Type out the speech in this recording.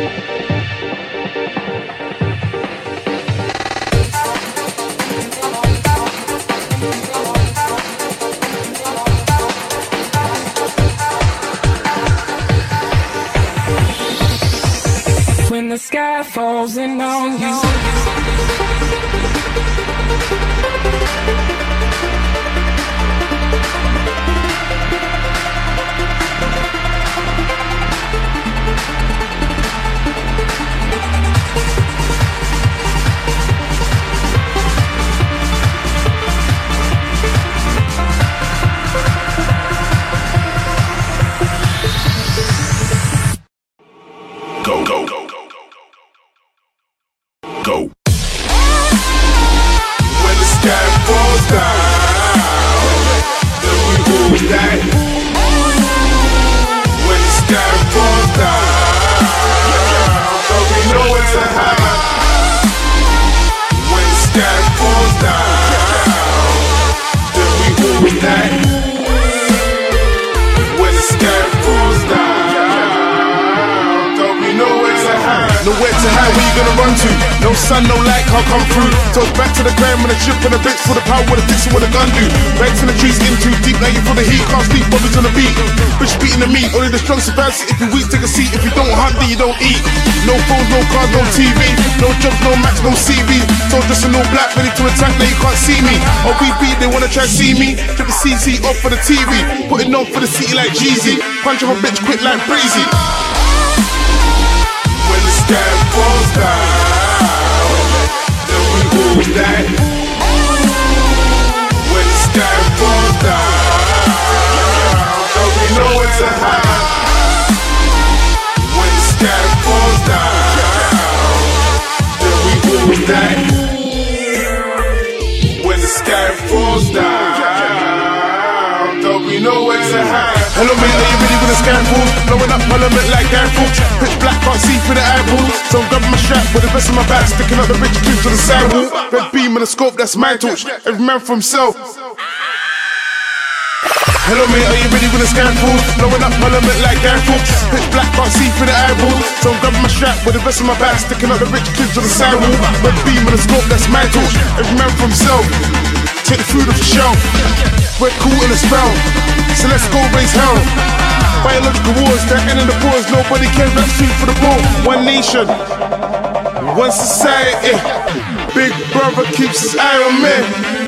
When the sky falls in on you. Go. When the sky falls down, then we all die. Nowhere to hide, where you gonna run to? No sun, no light, can't come through. So back to the ground with a chip and a bitch for the power with a fix what a gun do. Back to the trees, in too deep, now you for the heat, can't sleep, bobbies on the beat. Bitch beating the meat, only the strong survive. If you weak, take a seat. If you don't hunt, then you don't eat. No phones, no cars, no TV, no jobs, no max, no CV. So just a no black, ready to attack, now you can't see me. Oh, we beat, they wanna try see me. Trip the CC off for the TV, putting on for the city like Jeezy. Punch off a bitch quick like Breezy. When the sky falls down, then we die. When the sky falls down, don't. When the sky falls down, then we die. When the sky falls down, know it's a high. Hello mate, are you ready with the scandals? Blowing up parliament like Fawkes Pitch black, can't see through the eyeballs So I'm grabbing my strap with the rest of my back Sticking up the rich kids to the sidewalk Red beam and a scope, that's my torch. Every man for himself. Hello mate, are you ready with the scandals? Blowing up parliament like Fawkes Pitch black, can't see through the eyeballs So I'm grabbing my strap with the rest of my back Sticking out the rich kids to the sidewalk Red beam and a scope, that's my torch. Every man for himself Take the food off the shelf We're cool in a spell So let's go raise hell Biological wars, that end of the wars. Nobody can about street for the poor. One nation, one society. Big brother keeps his eye on me.